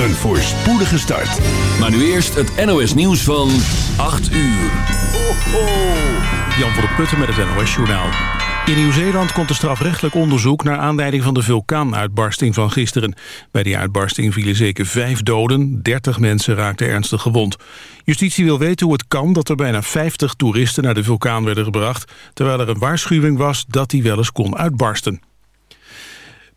Een voorspoedige start. Maar nu eerst het NOS nieuws van 8 uur. Ho, ho. Jan van der Putten met het NOS Journaal. In Nieuw-Zeeland komt er strafrechtelijk onderzoek naar aanleiding van de vulkaanuitbarsting van gisteren. Bij die uitbarsting vielen zeker vijf doden, 30 mensen raakten ernstig gewond. Justitie wil weten hoe het kan dat er bijna 50 toeristen naar de vulkaan werden gebracht, terwijl er een waarschuwing was dat die wel eens kon uitbarsten.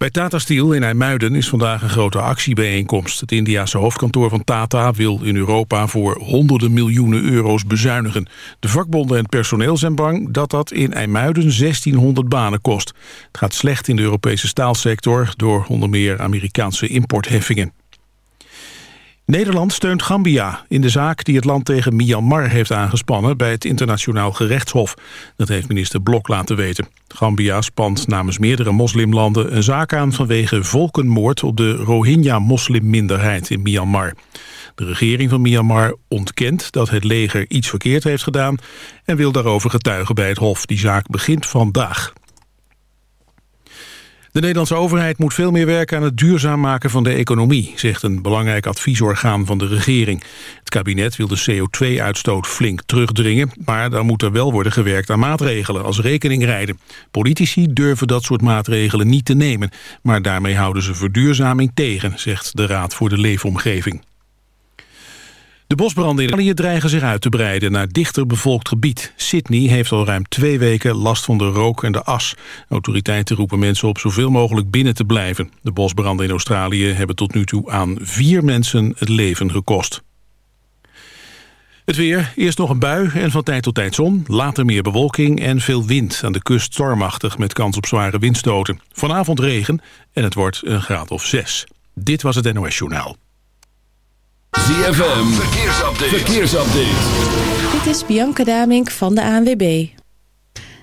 Bij Tata Steel in IJmuiden is vandaag een grote actiebijeenkomst. Het Indiase hoofdkantoor van Tata wil in Europa voor honderden miljoenen euro's bezuinigen. De vakbonden en personeel zijn bang dat dat in IJmuiden 1600 banen kost. Het gaat slecht in de Europese staalsector door onder meer Amerikaanse importheffingen. Nederland steunt Gambia in de zaak die het land tegen Myanmar heeft aangespannen bij het internationaal gerechtshof. Dat heeft minister Blok laten weten. Gambia spant namens meerdere moslimlanden een zaak aan vanwege volkenmoord op de Rohingya-moslimminderheid in Myanmar. De regering van Myanmar ontkent dat het leger iets verkeerd heeft gedaan en wil daarover getuigen bij het hof. Die zaak begint vandaag. De Nederlandse overheid moet veel meer werken aan het duurzaam maken van de economie, zegt een belangrijk adviesorgaan van de regering. Het kabinet wil de CO2-uitstoot flink terugdringen, maar dan moet er wel worden gewerkt aan maatregelen als rekeningrijden. Politici durven dat soort maatregelen niet te nemen, maar daarmee houden ze verduurzaming tegen, zegt de Raad voor de Leefomgeving. De bosbranden in Italië dreigen zich uit te breiden naar dichter bevolkt gebied. Sydney heeft al ruim twee weken last van de rook en de as. Autoriteiten roepen mensen op zoveel mogelijk binnen te blijven. De bosbranden in Australië hebben tot nu toe aan vier mensen het leven gekost. Het weer, eerst nog een bui en van tijd tot tijd zon. Later meer bewolking en veel wind. Aan de kust stormachtig met kans op zware windstoten. Vanavond regen en het wordt een graad of zes. Dit was het NOS Journaal. ZFM, verkeersupdate. verkeersupdate. Dit is Bianca Damink van de ANWB.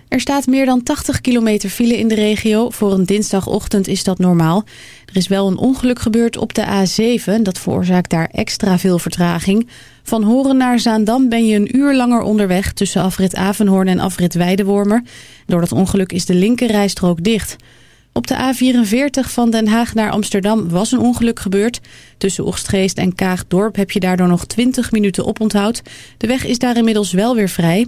Er staat meer dan 80 kilometer file in de regio. Voor een dinsdagochtend is dat normaal. Er is wel een ongeluk gebeurd op de A7. Dat veroorzaakt daar extra veel vertraging. Van Horen naar Zaandam ben je een uur langer onderweg... tussen afrit Avenhoorn en afrit Weidewormer. Door dat ongeluk is de linkerrijstrook dicht... Op de A44 van Den Haag naar Amsterdam was een ongeluk gebeurd. Tussen Oegstgeest en Kaagdorp heb je daardoor nog 20 minuten oponthoud. De weg is daar inmiddels wel weer vrij.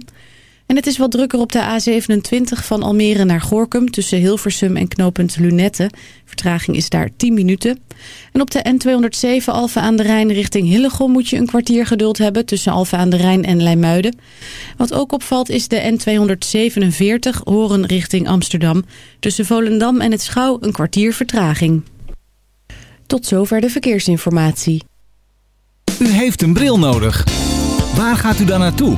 En het is wat drukker op de A27 van Almere naar Gorkum... tussen Hilversum en knooppunt Lunette. Vertraging is daar 10 minuten. En op de N207 Alphen aan de Rijn richting Hillegom... moet je een kwartier geduld hebben tussen Alphen aan de Rijn en Leimuiden. Wat ook opvalt is de N247 Horen richting Amsterdam. Tussen Volendam en het Schouw een kwartier vertraging. Tot zover de verkeersinformatie. U heeft een bril nodig. Waar gaat u dan naartoe?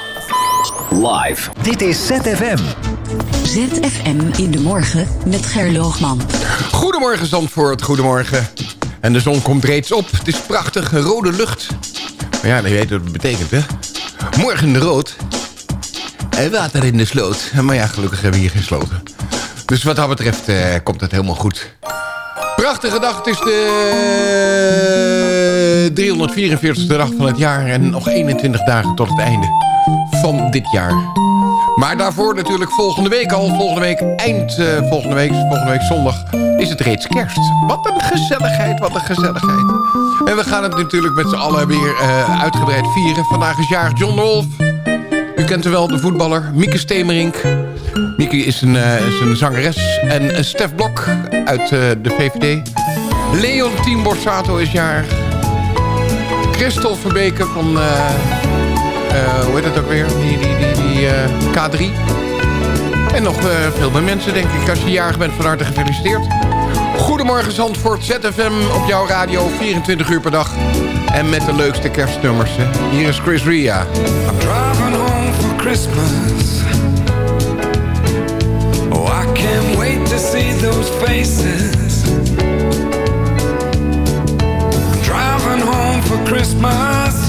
Live. Dit is ZFM. ZFM in de morgen met Gerloogman. Goedemorgen Zandvoort, goedemorgen. En de zon komt reeds op. Het is prachtig, rode lucht. Maar ja, je weet wat het betekent, hè? Morgen rood. En water in de sloot. Maar ja, gelukkig hebben we hier geen sloten. Dus wat dat betreft eh, komt het helemaal goed. Prachtige dag. Het is de 344ste dag van het jaar. En nog 21 dagen tot het einde van dit jaar. Maar daarvoor natuurlijk volgende week al. Volgende week, eind uh, volgende week, volgende week zondag, is het reeds kerst. Wat een gezelligheid, wat een gezelligheid. En we gaan het natuurlijk met z'n allen weer uh, uitgebreid vieren. Vandaag is jaar John Wolf. U kent hem wel, de voetballer. Mieke Stemerink. Mieke is een, uh, is een zangeres. En Stef Blok uit de VVD. Leon Tien Borsato is jaar. Christel Verbeke van... Uh, hoe heet het ook weer? Die, die, die, die uh, K3. En nog veel meer mensen, denk ik. Als je jarig bent, van harte gefeliciteerd. Goedemorgen Zandvoort, ZFM op jouw radio, 24 uur per dag. En met de leukste kerstnummers. Hè. Hier is Chris Ria. I'm driving home for Christmas. Oh, I can't wait to see those faces. I'm driving home for Christmas,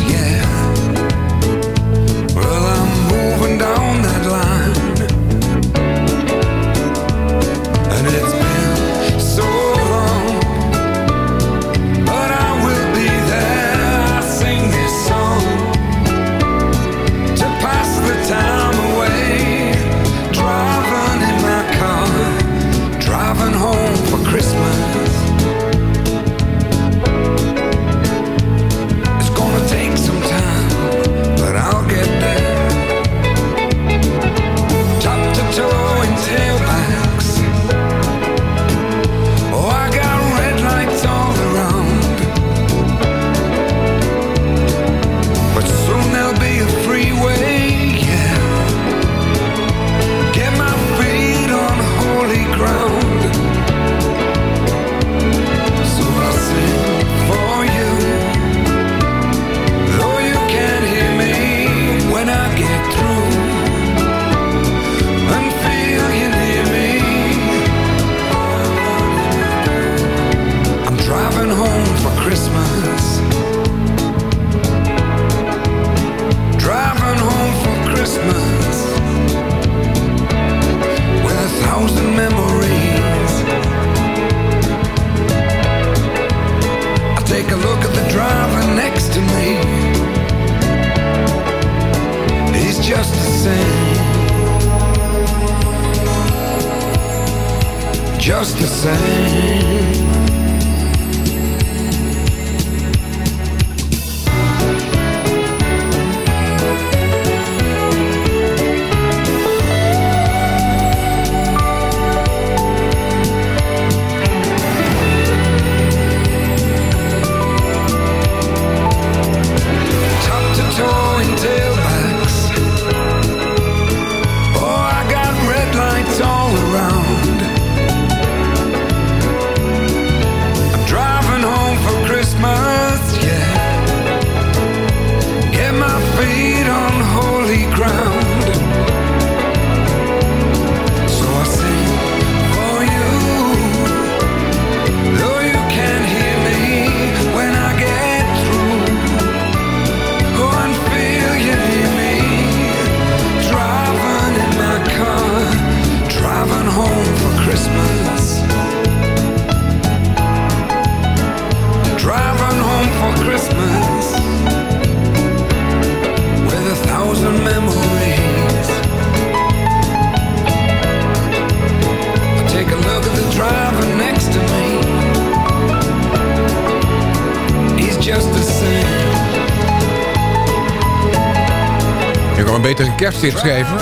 beter een kersthit schrijven.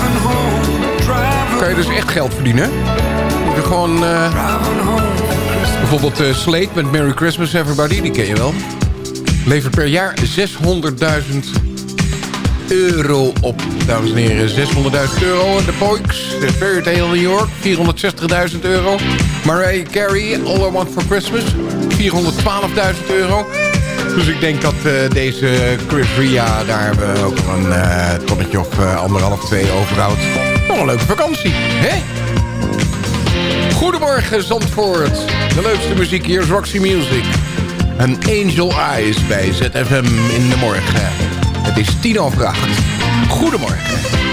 Kan je dus echt geld verdienen. Je kan gewoon... Uh, bijvoorbeeld uh, Slate met Merry Christmas Everybody. Die ken je wel. Levert per jaar 600.000 euro op. Dames en heren, 600.000 euro. De Poix, de Fairy Tale New York, 460.000 euro. Mariah Carey, All I Want For Christmas, 412.000 euro. Dus ik denk dat eh, deze Chris Ria daar we ook nog een eh, tonnetje of anderhalf, twee overhoudt. Nog een leuke vakantie, hè? Goedemorgen Zandvoort. De leukste muziek hier is Roxy Music. En Angel Eyes bij ZFM in de morgen. Het is tien over acht. Goedemorgen.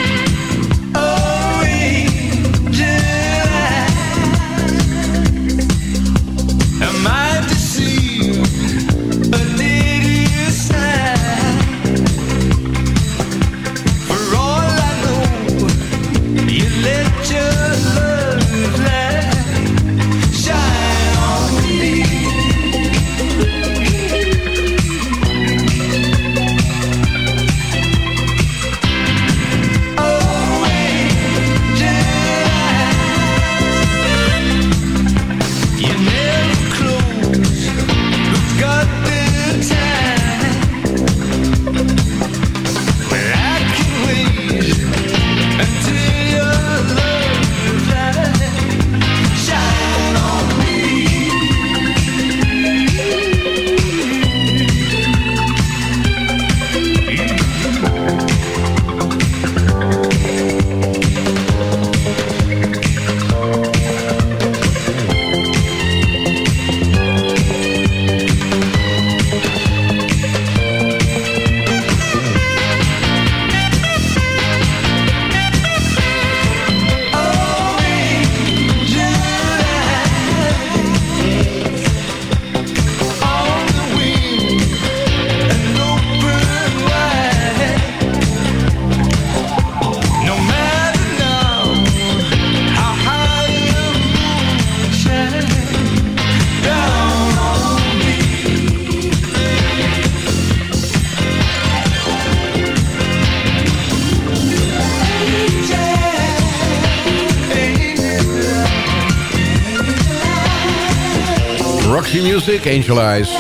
Music, Angel Eyes.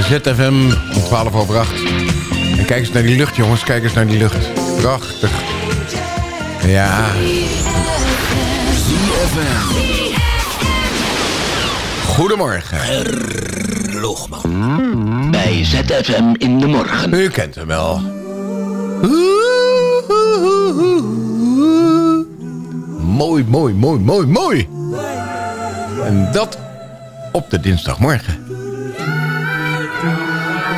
ZFM om 12 over 8. En kijk eens naar die lucht, jongens. Kijk eens naar die lucht. Prachtig. Ja. Goedemorgen. Loogman. Bij ZFM in de morgen. U kent hem wel. Mooi, mooi, mooi, mooi, mooi. En dat op de dinsdagmorgen.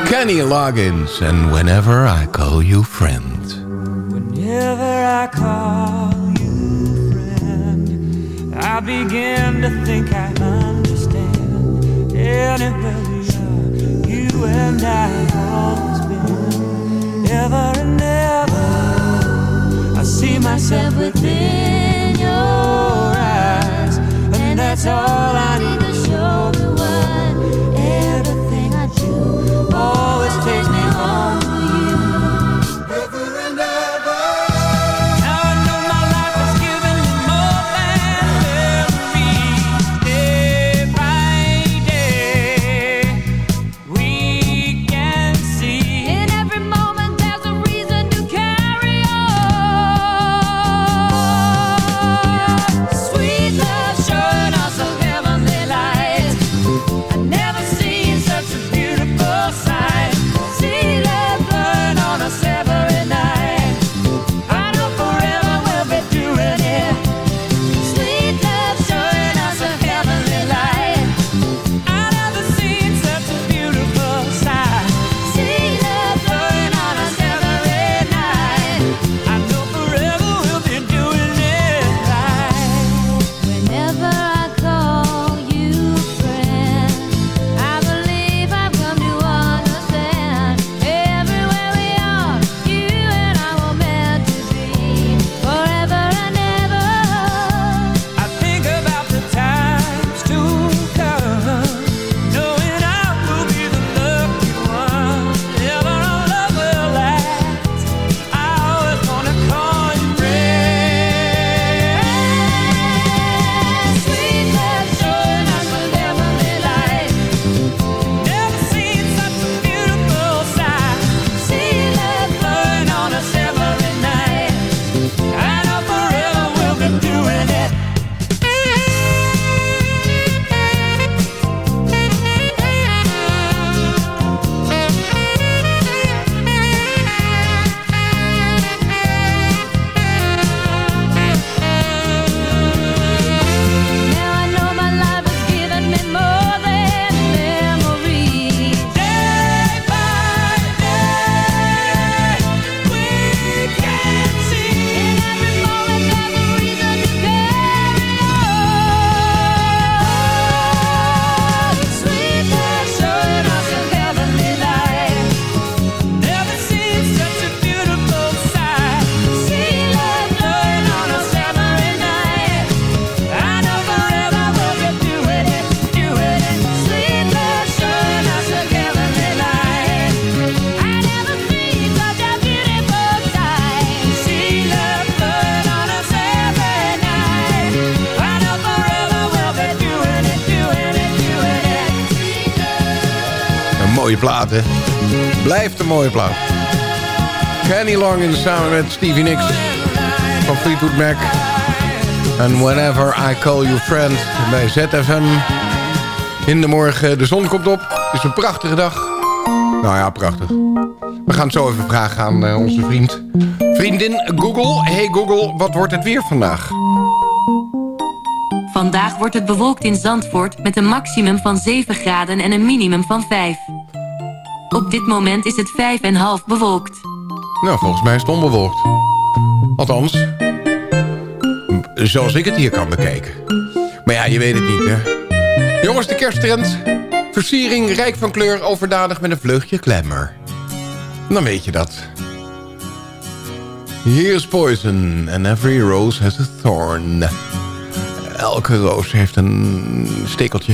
Kenny Loggins and Whenever I Call You Friend. Whenever I call you friend, I begin to think I understand. Anywhere we are, you and I have always been. Ever and ever, I see myself within plaat? Blijft een mooie plaat. Kenny Loggins samen met Stevie Nicks van Fleetwood Mac. En Whenever I Call You Friend bij ZFM. In de morgen, de zon komt op. Het is een prachtige dag. Nou ja, prachtig. We gaan het zo even vragen aan eh, onze vriend. Vriendin Google. Hey Google, wat wordt het weer vandaag? Vandaag wordt het bewolkt in Zandvoort met een maximum van 7 graden en een minimum van 5. Op dit moment is het 5,5 bewolkt. Nou, volgens mij is het onbewolkt. Althans, zoals ik het hier kan bekijken. Maar ja, je weet het niet, hè. Jongens, de kersttrend. Versiering rijk van kleur, overdadig met een vleugje glamour. Dan weet je dat. Here's poison and every rose has a thorn. Elke roos heeft een stekeltje.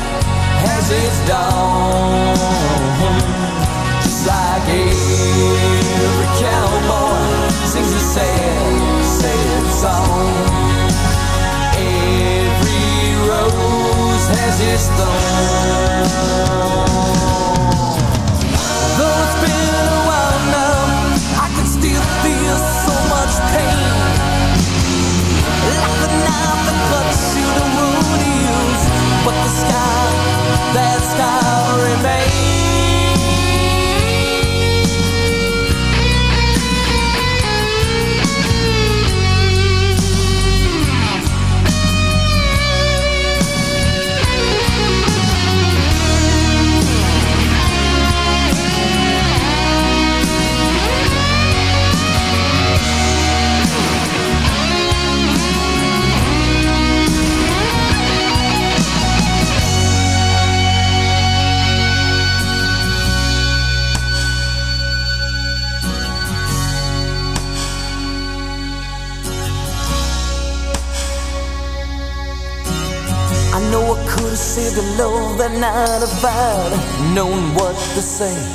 has its dawn, just like every Senhor.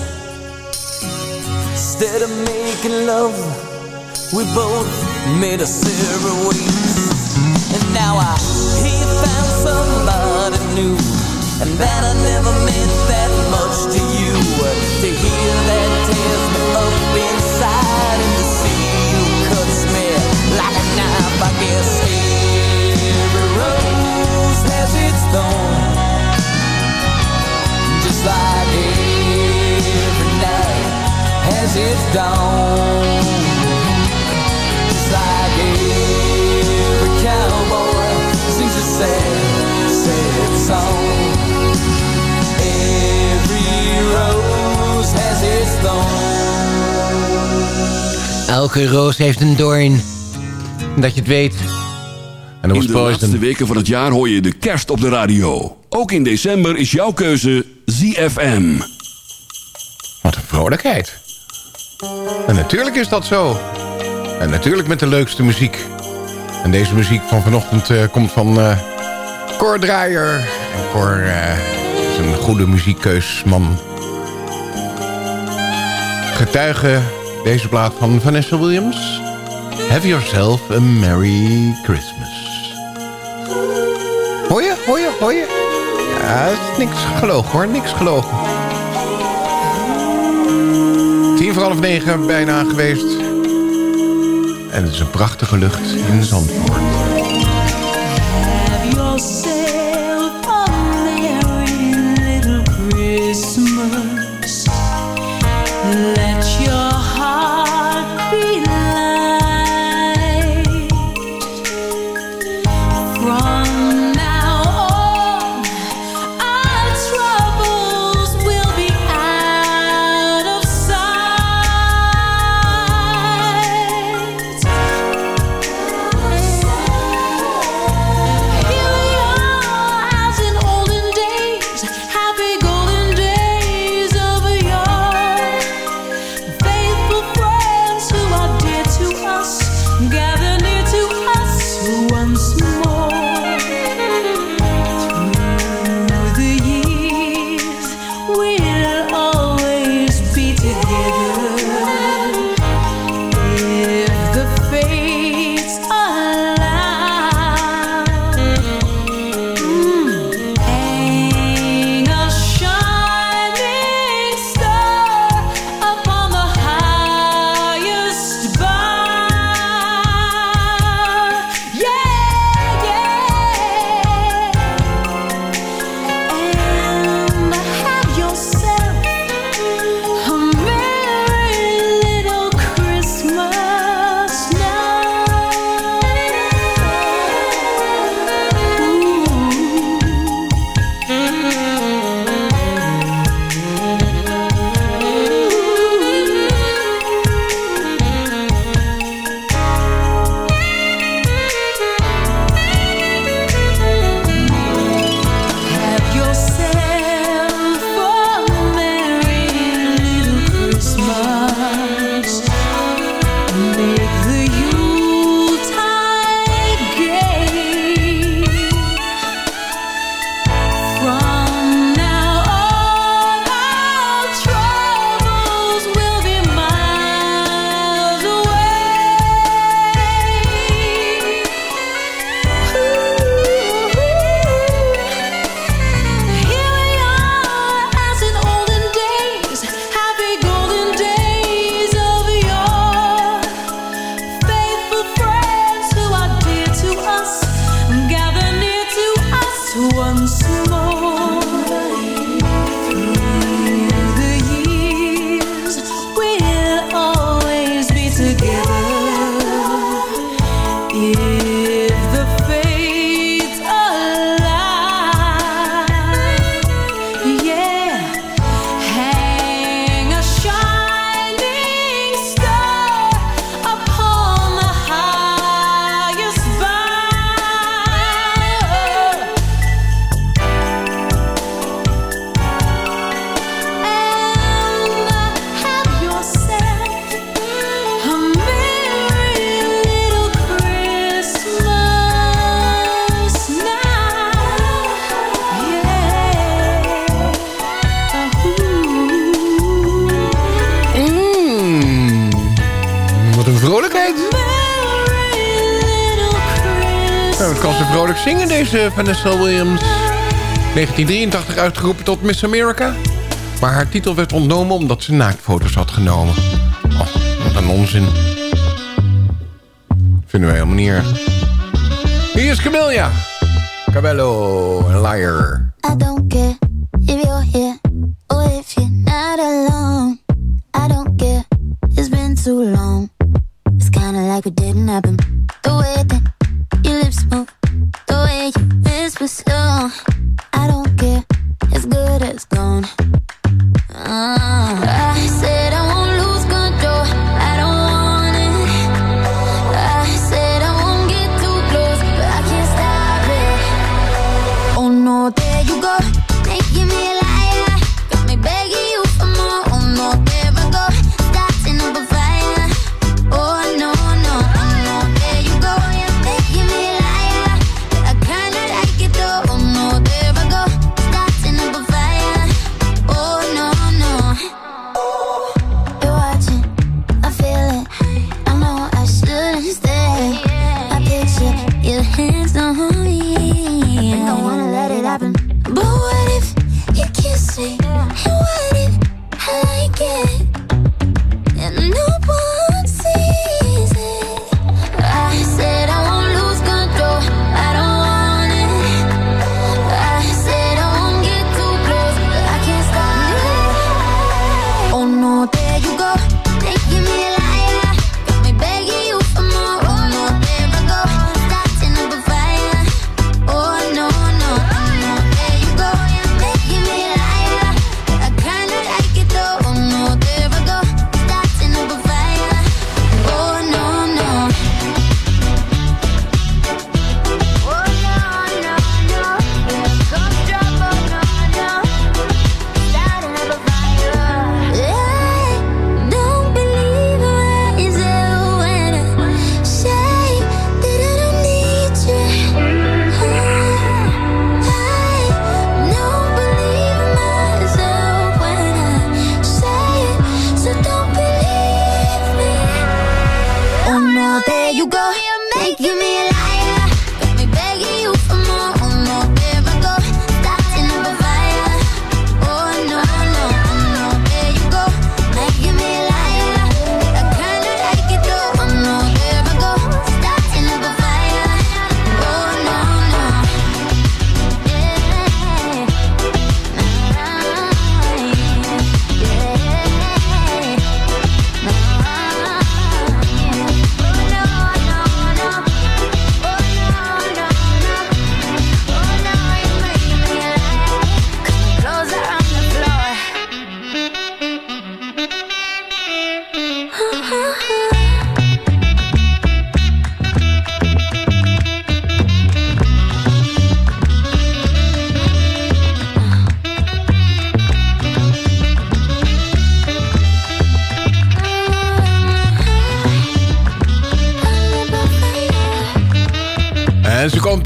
Elke roos heeft een doorn. Dat je het weet. En In de laatste weken van het jaar hoor je de kerst op de radio. Ook in december is jouw keuze ZFM. vrolijkheid. En natuurlijk is dat zo. En natuurlijk met de leukste muziek. En deze muziek van vanochtend eh, komt van uh, Cor Draaier. En Cor uh, is een goede muziekkeusman. Getuige deze plaat van Vanessa Williams. Have yourself a Merry Christmas. Hoor je, hoor je? Ja, is niks gelogen hoor, niks gelogen. Tien voor half negen, bijna geweest. En het is een prachtige lucht in Zandvoort. Vanessa Williams. 1983 uitgeroepen tot Miss America. Maar haar titel werd ontnomen omdat ze naaktfoto's had genomen. Wat een onzin. Vinden we helemaal niet erg. Hier is Camilla. Cabello, liar.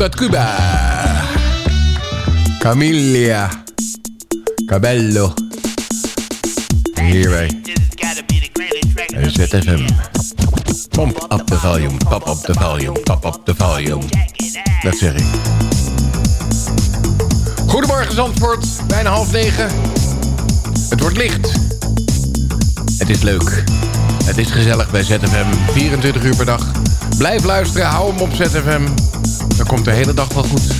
Komt Cuba. Camilla. Cabello. Hierbij. ZFM. Pump up the volume, pop up the volume, pop up the volume. Dat zeg ik. Goedemorgen Zandvoort, bijna half negen. Het wordt licht. Het is leuk. Het is gezellig bij ZFM, 24 uur per dag. Blijf luisteren, hou hem op ZFM. Komt de hele dag wel goed.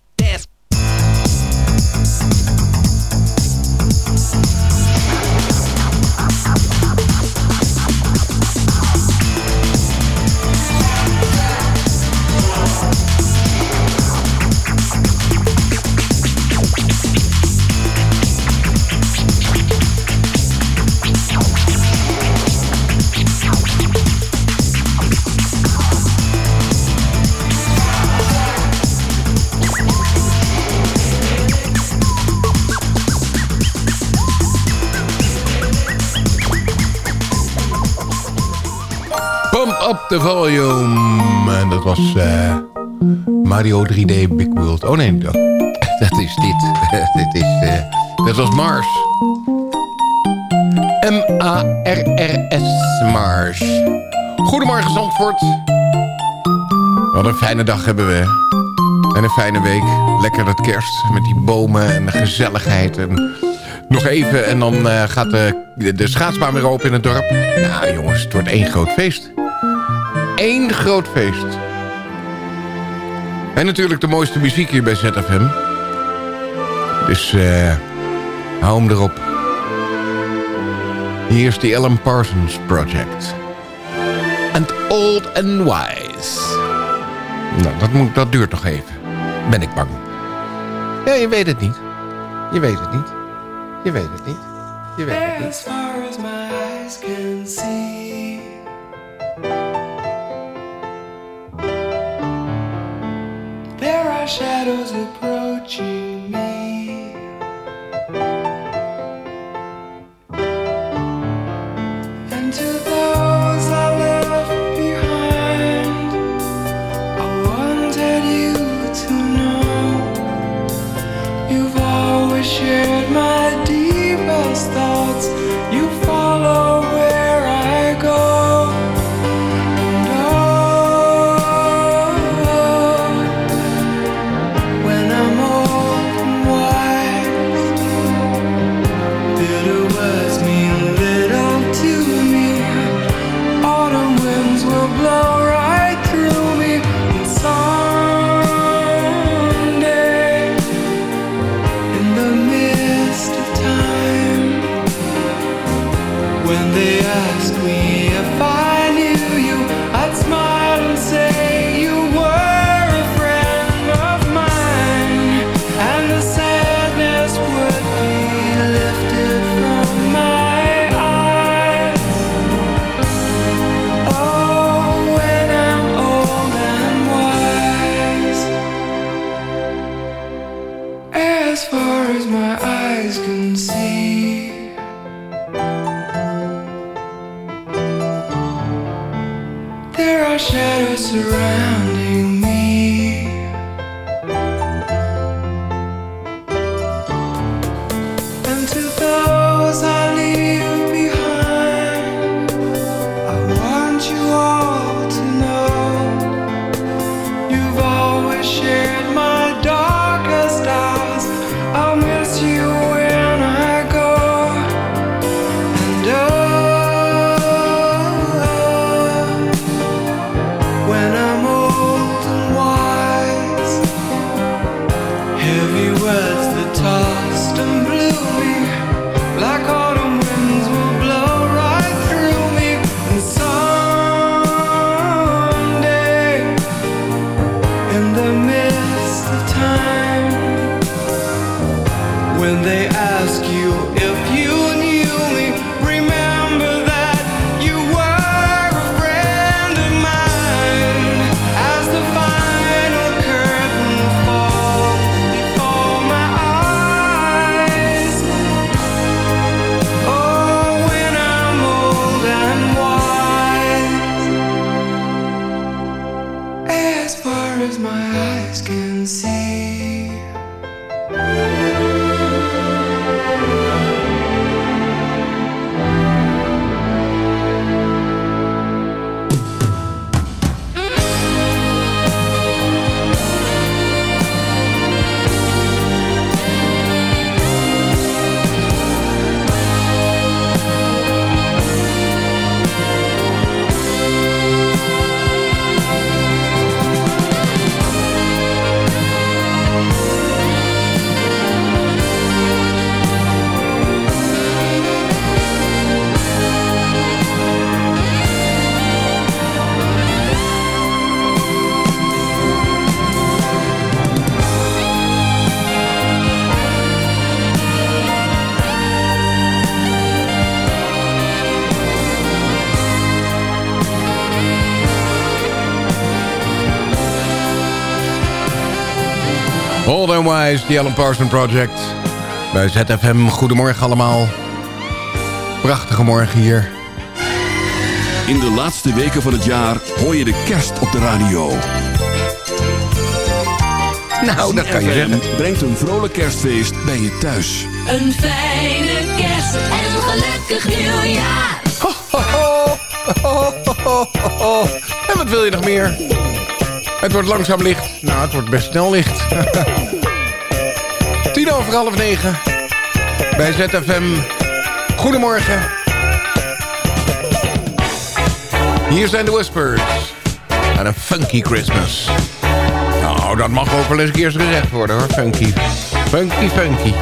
the volume. En dat was eh, Mario 3D Big World. Oh nee, dat, dat is dit. dit is, eh, dat was Mars. M-A-R-R-S, Mars. Goedemorgen Zandvoort. Wat een fijne dag hebben we. En een fijne week. Lekker dat kerst met die bomen en de gezelligheid. En nog even en dan eh, gaat de, de schaatsbaan weer open in het dorp. Ja jongens, het wordt één groot feest. Eén groot feest. En natuurlijk de mooiste muziek hier bij ZFM. Dus eh hou hem erop. Hier is de Alan Parsons Project. And Old and Wise. Nou, dat, moet, dat duurt nog even. Ben ik bang. Ja, je weet het niet. Je weet het niet. Je weet het niet. Je weet het niet. Eyes. Shadows approaching Wise, The Alan Parsons Project. Bij ZFM, goedemorgen allemaal. Prachtige morgen hier. In de laatste weken van het jaar hoor je de kerst op de radio. Nou, dat kan je zeggen. brengt een vrolijk kerstfeest bij je thuis. Een fijne kerst en een gelukkig nieuwjaar. En wat wil je nog meer? Het wordt langzaam licht. Nou, het wordt best snel licht. Tien over half negen. Bij ZFM. Goedemorgen. Hier zijn de Whispers. En een funky Christmas. Nou, dat mag ook wel eens een keer gezegd worden hoor. Funky. Funky, funky.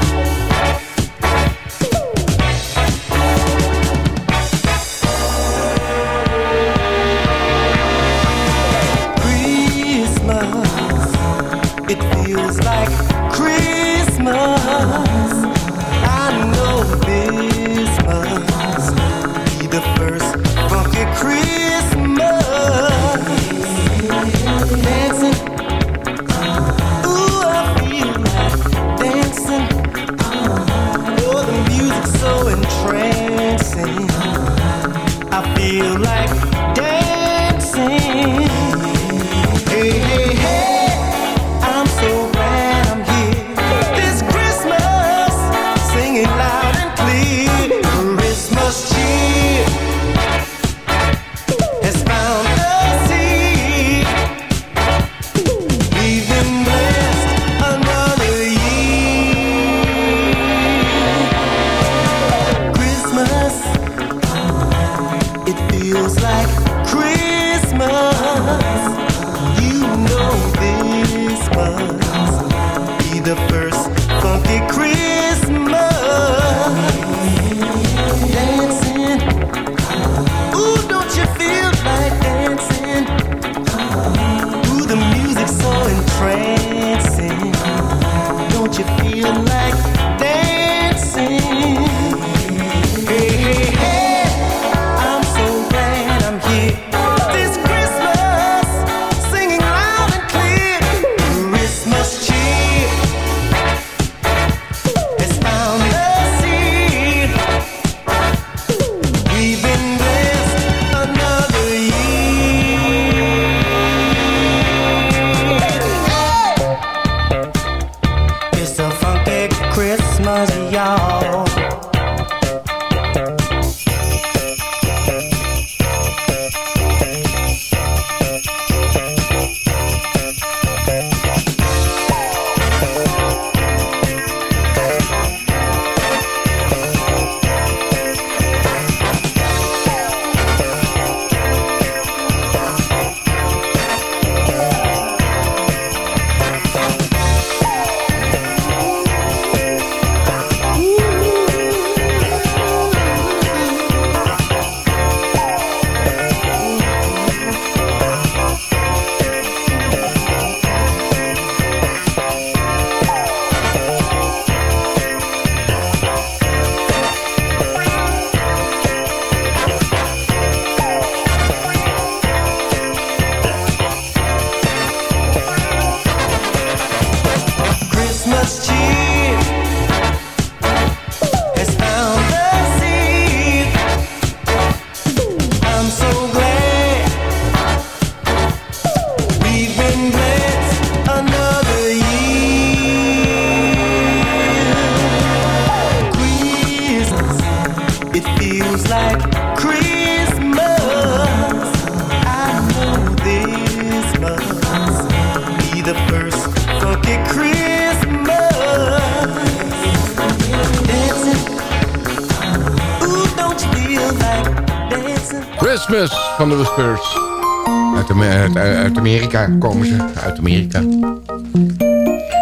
Uit, uit, Amerika komen ze. Uit Amerika.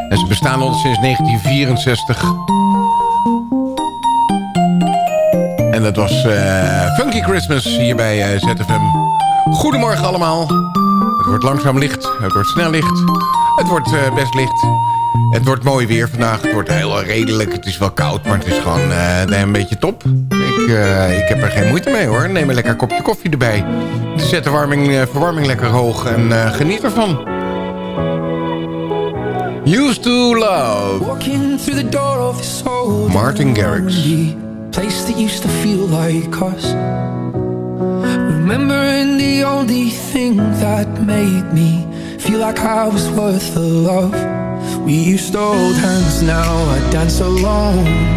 En ze bestaan al sinds 1964. En dat was eh, Funky Christmas hier bij eh, ZFM. Goedemorgen allemaal. Het wordt langzaam licht. Het wordt snel licht. Het wordt eh, best licht. Het wordt mooi weer vandaag. Het wordt heel redelijk. Het is wel koud, maar het is gewoon een beetje top. Ik, ik heb er geen moeite mee hoor. Neem een lekker kopje koffie erbij. Zet de warming, eh, verwarming lekker hoog en eh, geniet ervan. Used to Love. Walking through the door of this old Martin Garrix. place that used to feel like us. Remembering the only thing that made me feel like I was worth the love. We used to hold hands, now I dance alone.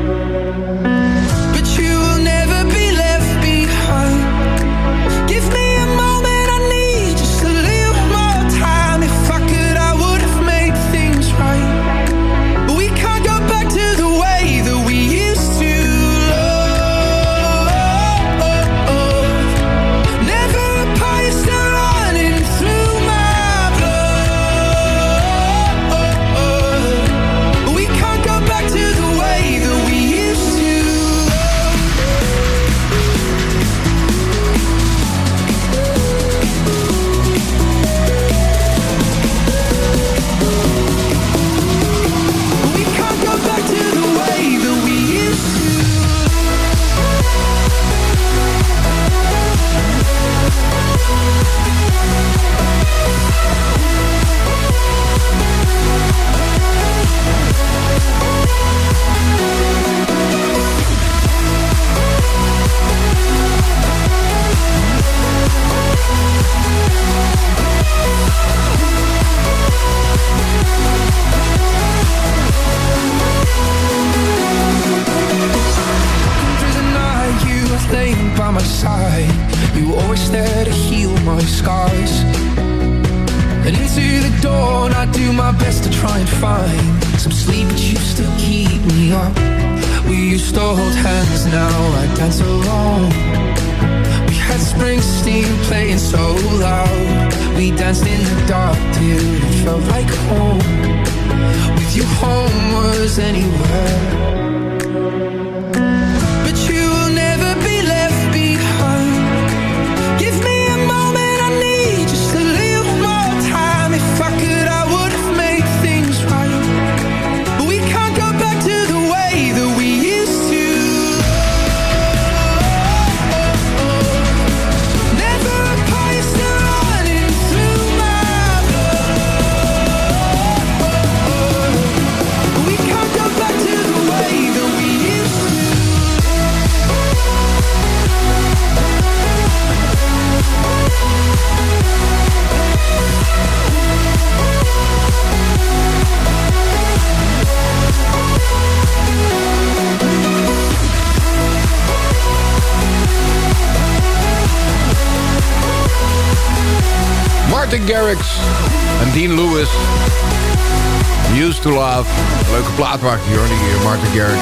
Love. Leuke plaat maakt hij hoor, die eh, Martin Garrix.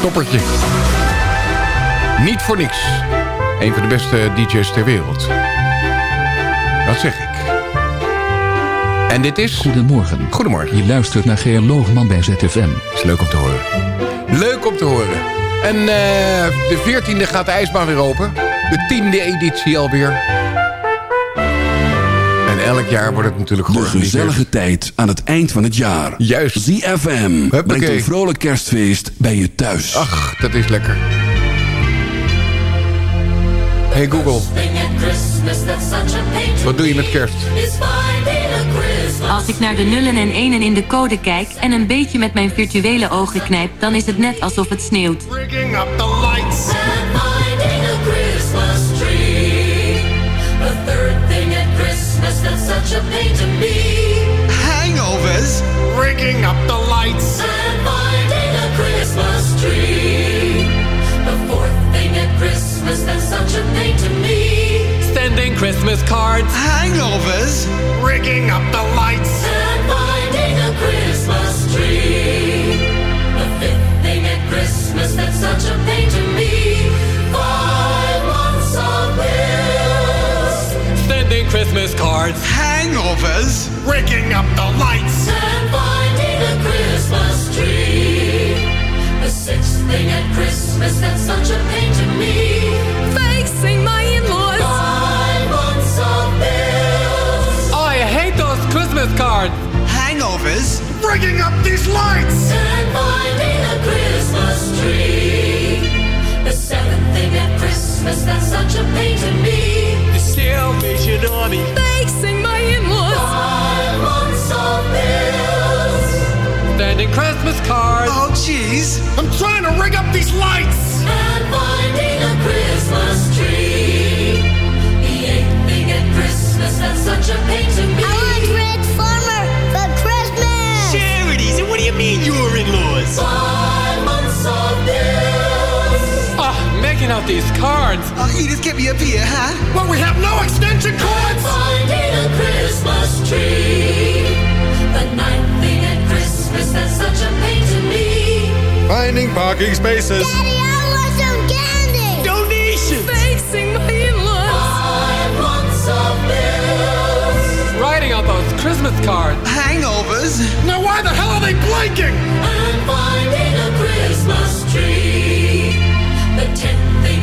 Toppertje. Niet voor niks. Een van de beste DJ's ter wereld. Dat zeg ik. En dit is... Goedemorgen. Goedemorgen. Je luistert naar Geer Loogman bij ZFM. Is leuk om te horen. Leuk om te horen. En eh, de 14e gaat de ijsbaan weer open. De tiende editie alweer. Elk jaar wordt het natuurlijk De gezellige tijd aan het eind van het jaar. Juist. ZFM brengt een vrolijk kerstfeest bij je thuis. Ach, dat is lekker. Hey Google, wat doe je met kerst? Als ik naar de nullen en enen in de code kijk en een beetje met mijn virtuele ogen knijp, dan is het net alsof het sneeuwt. That's such a pain to me. Hangovers. Rigging up the lights and finding a Christmas tree. The fourth thing at Christmas that's such a pain to me. Sending Christmas cards. Hangovers. Rigging up the lights cards. Hangovers. Rigging up the lights and finding a Christmas tree. The sixth thing at Christmas that's such a pain to me. Facing my in-laws. Five months of bills. Oh, I hate those Christmas cards. Hangovers. Rigging up these lights and finding a Christmas tree. The seventh thing at Christmas that's such a pain to me. The Salvation Army. Fixing my inwards. Five of bills. Standing Christmas cards. Oh, jeez. I'm trying to rig up these lights. And finding a Christmas tree. The eighth thing at Christmas, that's such a pain to me. I want Red Farmer for Christmas. Charities, and what do you mean you're out these cards. Oh, Edith, get me up here, huh? Well, we have no extension cords. Finding a Christmas tree. The ninth thing at Christmas that's such a pain to me. Finding parking spaces. Daddy, I want some candy. Donations. Facing my in-laws. Five months of bills. Writing out those Christmas cards. Hangovers. Now, why the hell are they blinking? And finding a Christmas tree.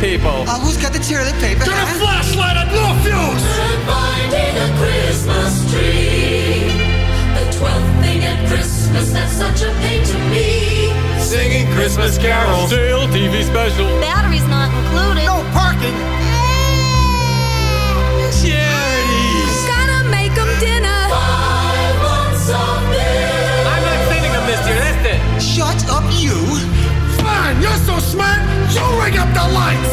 People. Uh, who's got the toilet paper? Get a flashlight and no fuse. And finding a Christmas tree. The twelfth thing at Christmas that's such a pain to me. Singing Christmas carols. Stale TV special. Battery's not included. No parking. Charities. Gotta make them dinner. Five months of bills. I'm not sending them this year, that's it. Shut up, you. Fine, you're so smart. You ring up the lights.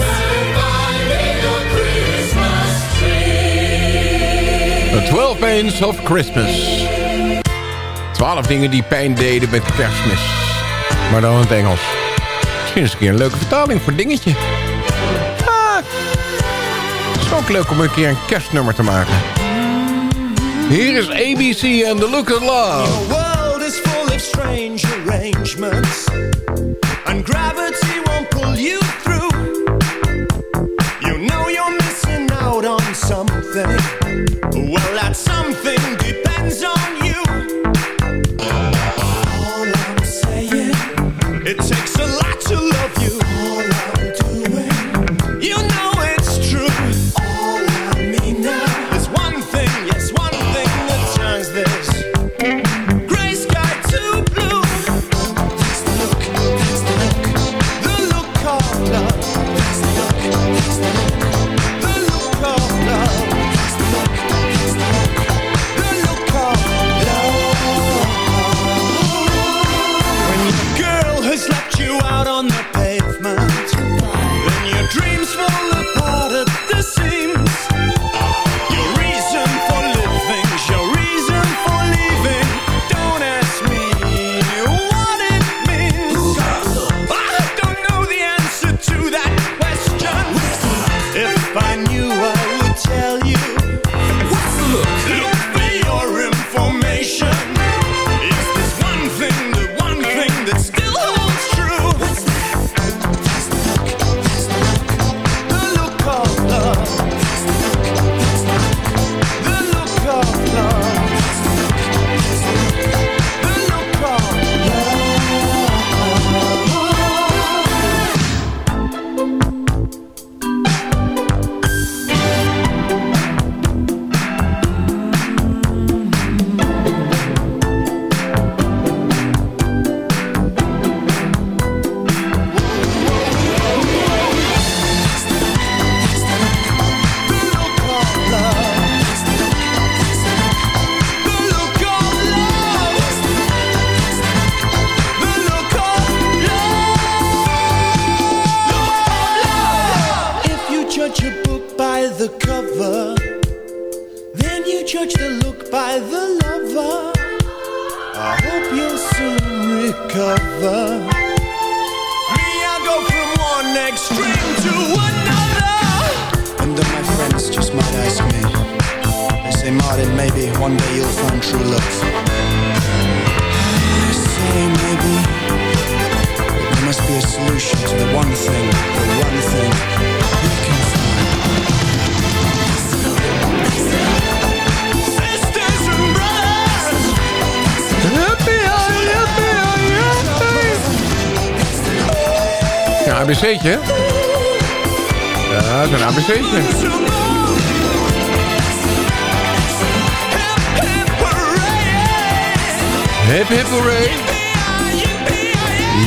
The 12 Pains of Christmas. 12 dingen die pijn deden met kerstmis. Maar dan in het Engels. Misschien is een keer een leuke vertaling voor dingetje. Ah, het is ook leuk om een keer een kerstnummer te maken. Hier is ABC and the Look of Love. The world is full of strange arrangements, and gravity maybe one day you'll find true love. I say maybe, there must be a solution to the one thing, the one thing we can find. Sisters and brothers, yippee, yippee, yippee. Ja, ABC'tje. Ja, zo'n ABC'tje. Hip hip hooray.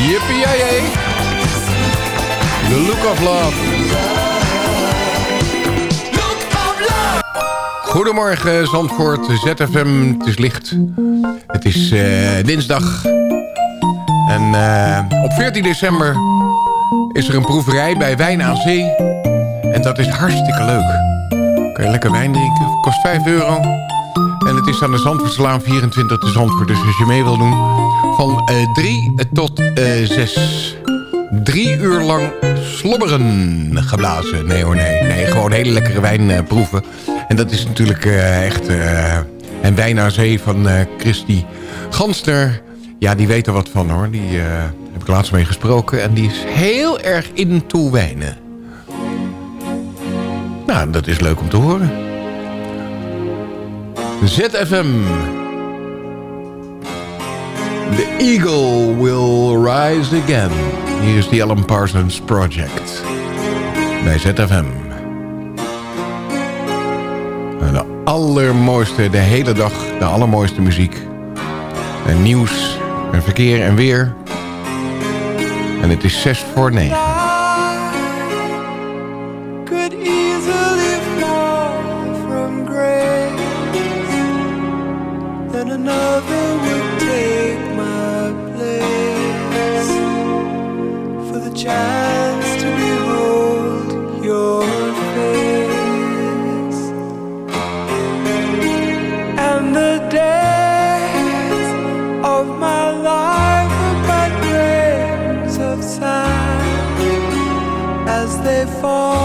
Yippie yay. The look of love. Goedemorgen Zandvoort, ZFM, het is licht. Het is eh, dinsdag. En eh, op 14 december is er een proeverij bij Wijn aan Zee. En dat is hartstikke leuk. Kun je lekker wijn drinken, kost 5 euro. Het is aan de Zandvoortslaan 24 te Zandvoort. Dus als je mee wil doen, van 3 tot 6. Drie uur lang slobberen geblazen. Nee hoor, nee. Nee, gewoon hele lekkere wijn proeven. En dat is natuurlijk echt... En wijn aan zee van Christy Gansner. Ja, die weet er wat van hoor. Die heb ik laatst mee gesproken. En die is heel erg into wijnen. Nou, dat is leuk om te horen. ZFM. The eagle will rise again. Hier is de Alan Parsons Project. Bij ZFM. De allermooiste, de hele dag, de allermooiste muziek. En nieuws, en verkeer en weer. En het is 6 voor 9. As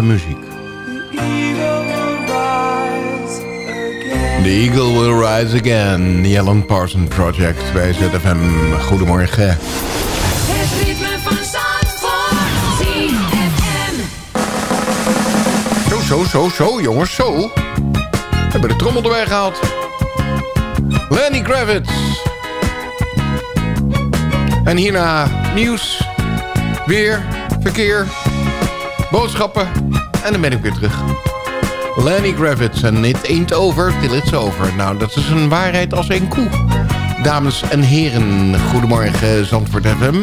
Prachtige muziek. the eagle will rise again. The Eagle Will Rise Again. The Alan Parsons Project bij ZFM. Goedemorgen. Het ritme van Zandvoort. ZFM. Zo, zo, zo, zo, jongens, zo. We hebben de trommel erbij gehaald. Lenny Kravitz. En hierna nieuws, weer, verkeer, boodschappen. En dan ben ik weer terug. Lenny Kravitz en It Ain't Over Till It's Over. Nou, dat is een waarheid als een koe. Dames en heren, goedemorgen Zandvoort FM.